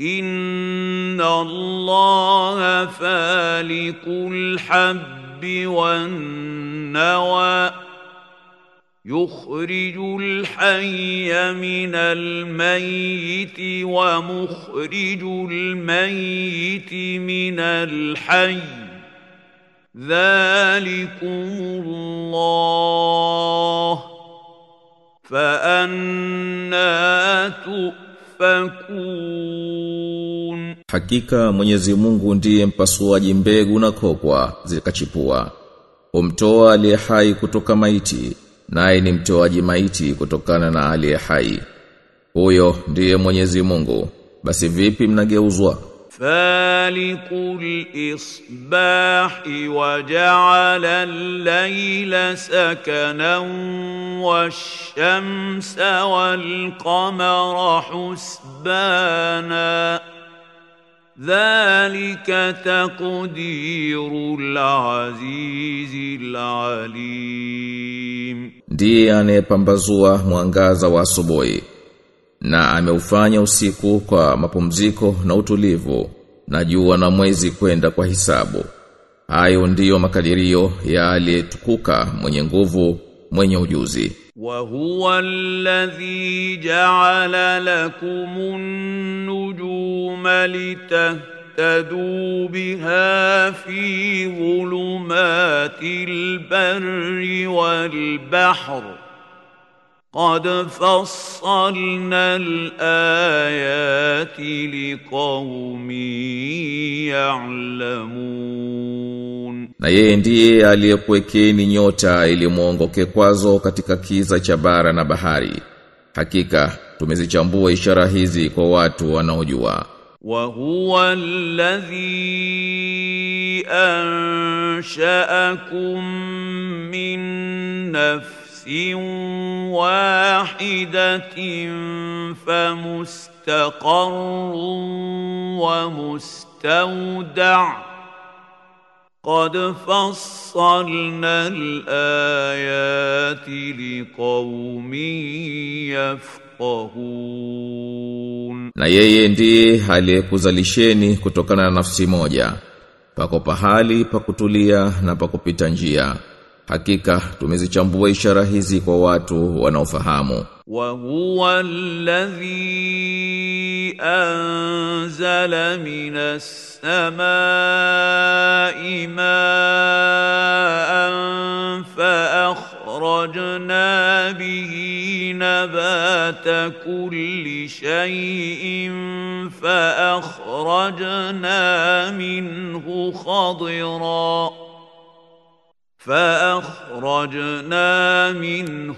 إن الله فالق الحب والنوى يخرج الحي من الميت ومخرج الميت من الحي ذلكم الله فأنا تؤفكون Hakika Mwenyezi Mungu ndiye mpasuaji mbegu na kokwa zikachipua. Humtoa aliye hai kutoka maiti, naye ni mtoaji maiti kutokana na aliye hai. Huyo ndiye Mwenyezi Mungu. Basi vipi mnageuzwa? فالق الإصباح وجعل الليل سكنا والشمس والقمر حسبانا Dhalika takdirul azizil alim, ndiye anayepambazua mwangaza wa asubuhi na ameufanya usiku kwa mapumziko na utulivu na jua na mwezi kwenda kwa hisabu. Hayo ndiyo makadirio ya aliyetukuka mwenye nguvu mwenye ujuzi. وهو الذي جعل لكم النجوم لتهتدوا بها في ظلمات البر والبحر. قد فصلنا الآيات لقوم يعلمون. Na yeye ndiye aliyekuwekeni nyota ili muongoke kwazo katika kiza cha bara na bahari. Hakika tumezichambua ishara hizi kwa watu wanaojua. Wa huwa alladhi ansha'akum min nafsin wahidatin famustaqarrun wa mustawda' قد فصلنا الآيات لقوم يفقهون Na yeye ndiye aliyekuzalisheni kutokana na nafsi moja. Pako pahali pa kutulia na pa kupita njia. Hakika tumezichambua ishara hizi kwa watu wanaofahamu. وهو الذي أنزل من السماء ماء كل شيء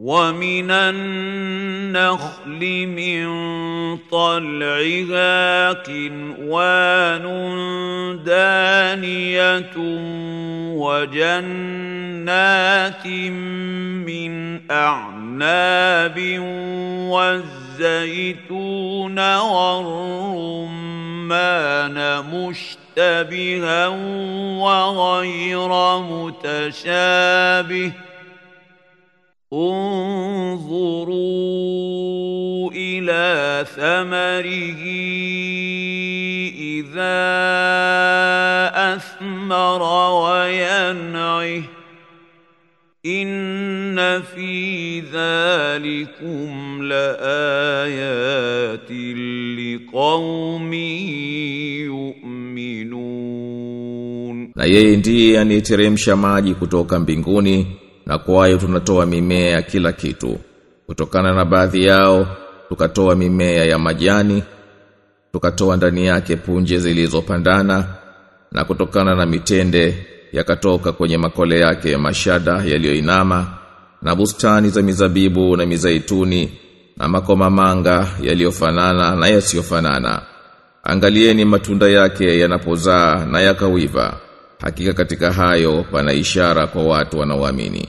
ومن النخل من طلعها قنوان دانية وجنات من أعناب والزيتون والرمان مشتبها وغير متشابه انظروا إلى ثمره إذا أثمر وينعه. إن في ذلكم لآيات لقوم يؤمنون. Na yeye ndiye anayeteremsha maji kutoka mbinguni. Na kwayo tunatoa mimea ya kila kitu. Kutokana na baadhi yao tukatoa mimea ya majani, tukatoa ndani yake punje zilizopandana na kutokana na mitende yakatoka kwenye makole yake mashada yaliyoinama na bustani za mizabibu na mizaituni na makomamanga yaliyofanana na yasiyofanana. Angalieni matunda yake yanapozaa na yakawiva. Hakika katika hayo pana ishara kwa watu wanaoamini.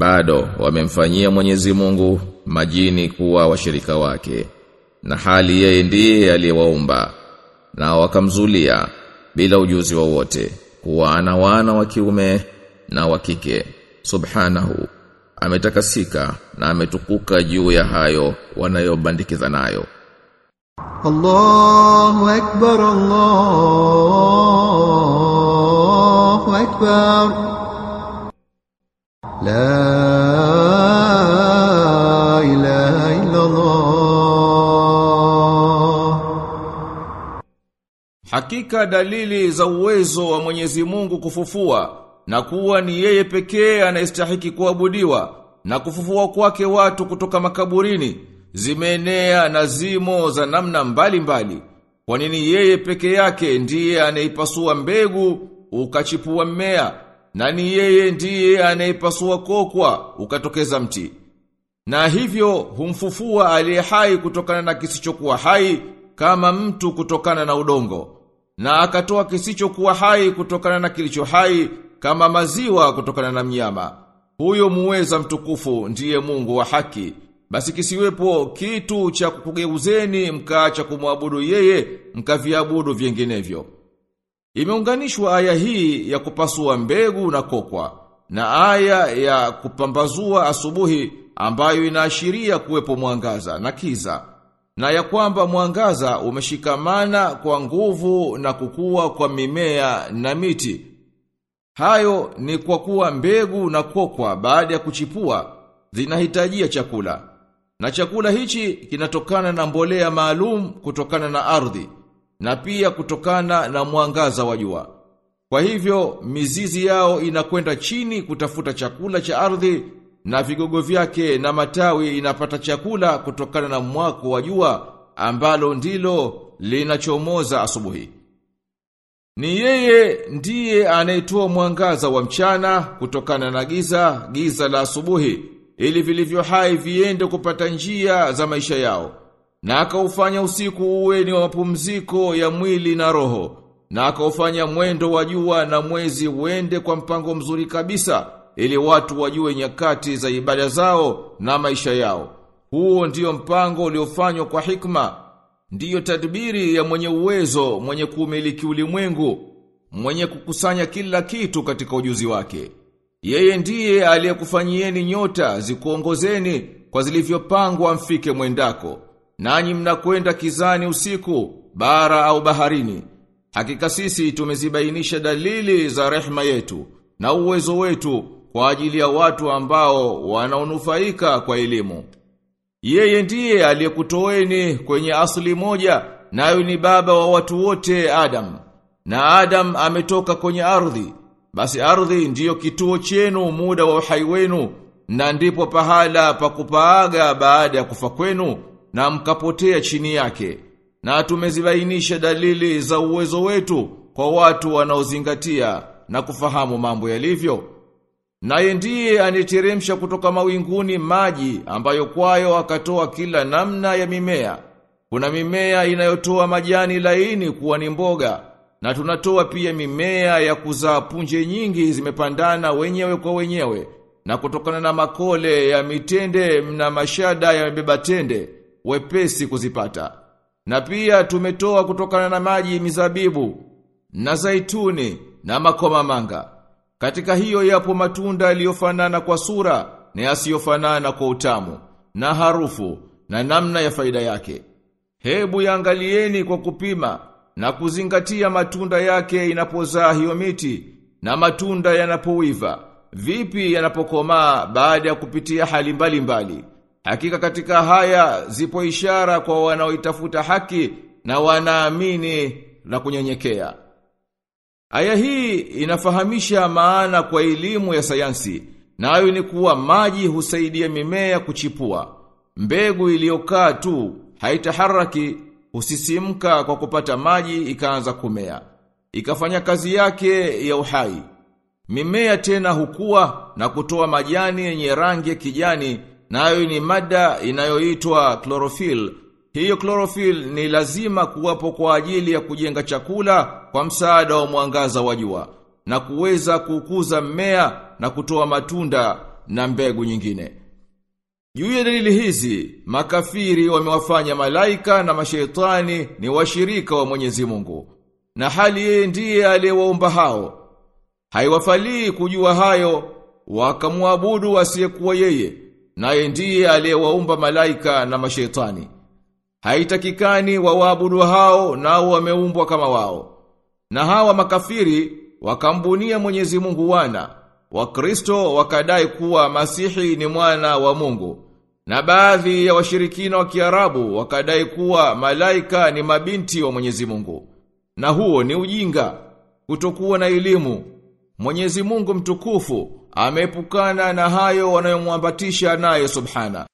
bado wamemfanyia Mwenyezi Mungu majini kuwa washirika wake. Na hali yeye ndiye aliyewaumba na wakamzulia bila ujuzi wowote kuwa ana wana wa kiume na wa kike. Subhanahu ametakasika na ametukuka juu ya hayo wanayobandikiza nayo. Allahu akbar Allahu akbar. Hakika dalili za uwezo wa Mwenyezi Mungu kufufua na kuwa ni yeye pekee anayestahiki kuabudiwa na kufufua kwake watu kutoka makaburini zimeenea na zimo za namna mbalimbali mbali. Kwa nini yeye peke yake ndiye anaipasua mbegu ukachipua mmea na ni yeye ndiye anayepasua kokwa ukatokeza mti. Na hivyo humfufua aliye hai kutokana na kisichokuwa hai kama mtu kutokana na udongo na akatoa kisichokuwa hai kutokana na kilicho hai kama maziwa kutokana na mnyama. Huyo muweza mtukufu ndiye Mungu wa haki. Basi kisiwepo kitu cha kukugeuzeni mkaacha kumwabudu yeye mkaviabudu vinginevyo. Imeunganishwa aya hii ya kupasua mbegu na kokwa na aya ya kupambazua asubuhi ambayo inaashiria kuwepo mwangaza na kiza na ya kwamba mwangaza umeshikamana kwa nguvu na kukua kwa mimea na miti. Hayo ni kwa kuwa mbegu na kokwa baada ya kuchipua zinahitajia chakula. Na chakula hichi kinatokana na mbolea maalum kutokana na ardhi na pia kutokana na mwangaza wa jua. Kwa hivyo mizizi yao inakwenda chini kutafuta chakula cha ardhi na vigogo vyake na matawi inapata chakula kutokana na mwako wa jua ambalo ndilo linachomoza asubuhi. Ni yeye ndiye anayetoa mwangaza wa mchana kutokana na giza, giza la asubuhi, ili vilivyo hai viende kupata njia za maisha yao. Na akaufanya usiku uwe ni mapumziko ya mwili na roho, na akaufanya mwendo wa jua na mwezi uende kwa mpango mzuri kabisa, ili watu wajue nyakati za ibada zao na maisha yao. Huo ndiyo mpango uliofanywa kwa hikma, ndiyo tadbiri ya mwenye uwezo, mwenye kumiliki ulimwengu, mwenye kukusanya kila kitu katika ujuzi wake. Yeye ndiye aliyekufanyieni nyota zikuongozeni kwa zilivyopangwa mfike mwendako. Nanyi mnakwenda kizani usiku, bara au baharini. Hakika sisi tumezibainisha dalili za rehma yetu na uwezo wetu kwa ajili ya watu ambao wanaonufaika kwa elimu. Yeye ndiye aliyekutoeni kwenye asli moja, nayo ni baba wa watu wote Adam. Na Adam ametoka kwenye ardhi. Basi ardhi ndiyo kituo chenu muda wa uhai wenu, na ndipo pahala pa kupaaga baada ya kufa kwenu, na mkapotea chini yake. Na tumezibainisha dalili za uwezo wetu kwa watu wanaozingatia na kufahamu mambo yalivyo. Naye ndiye aniteremsha kutoka mawinguni maji ambayo kwayo akatoa kila namna ya mimea. Kuna mimea inayotoa majani laini kuwa ni mboga, na tunatoa pia mimea ya kuzaa punje nyingi zimepandana wenyewe kwa wenyewe, na kutokana na makole ya mitende na mashada ya mebeba tende, wepesi kuzipata. Na pia tumetoa kutokana na maji mizabibu, na zaituni, na makomamanga. Katika hiyo yapo matunda yaliyofanana kwa sura na yasiyofanana kwa utamu na harufu na namna ya faida yake. Hebu yangalieni kwa kupima na kuzingatia matunda yake inapozaa hiyo miti na matunda yanapowiva. Vipi yanapokomaa baada ya kupitia hali mbalimbali. Mbali. Hakika katika haya zipo ishara kwa wanaoitafuta haki na wanaamini na kunyenyekea. Aya hii inafahamisha maana kwa elimu ya sayansi nayo na ni kuwa maji husaidia mimea kuchipua. Mbegu iliyokaa tu haitaharaki husisimka kwa kupata maji ikaanza kumea. Ikafanya kazi yake ya uhai. Mimea tena hukua na kutoa majani yenye rangi ya kijani nayo ni mada inayoitwa chlorophyll. Hiyo chlorophyll ni lazima kuwapo kwa ajili ya kujenga chakula kwa msaada wa mwangaza wa jua na kuweza kukuza mmea na kutoa matunda na mbegu nyingine. Juu ya dalili hizi, makafiri wamewafanya malaika na mashaitani ni washirika wa Mwenyezi Mungu. Na hali yeye ndiye aliyewaumba hao. Haiwafalii kujua hayo, wakamwabudu asiyekuwa yeye, naye ndiye aliyewaumba malaika na mashetani. Haitakikani wawaabudu hao nao wameumbwa kama wao. Na hawa makafiri wakambunia Mwenyezi Mungu wana. Wakristo wakadai kuwa Masihi ni mwana wa Mungu. Na baadhi ya washirikina wa Kiarabu wakadai kuwa malaika ni mabinti wa Mwenyezi Mungu. Na huo ni ujinga, kutokuwa na elimu. Mwenyezi Mungu mtukufu ameepukana na hayo wanayomwambatisha naye subhana.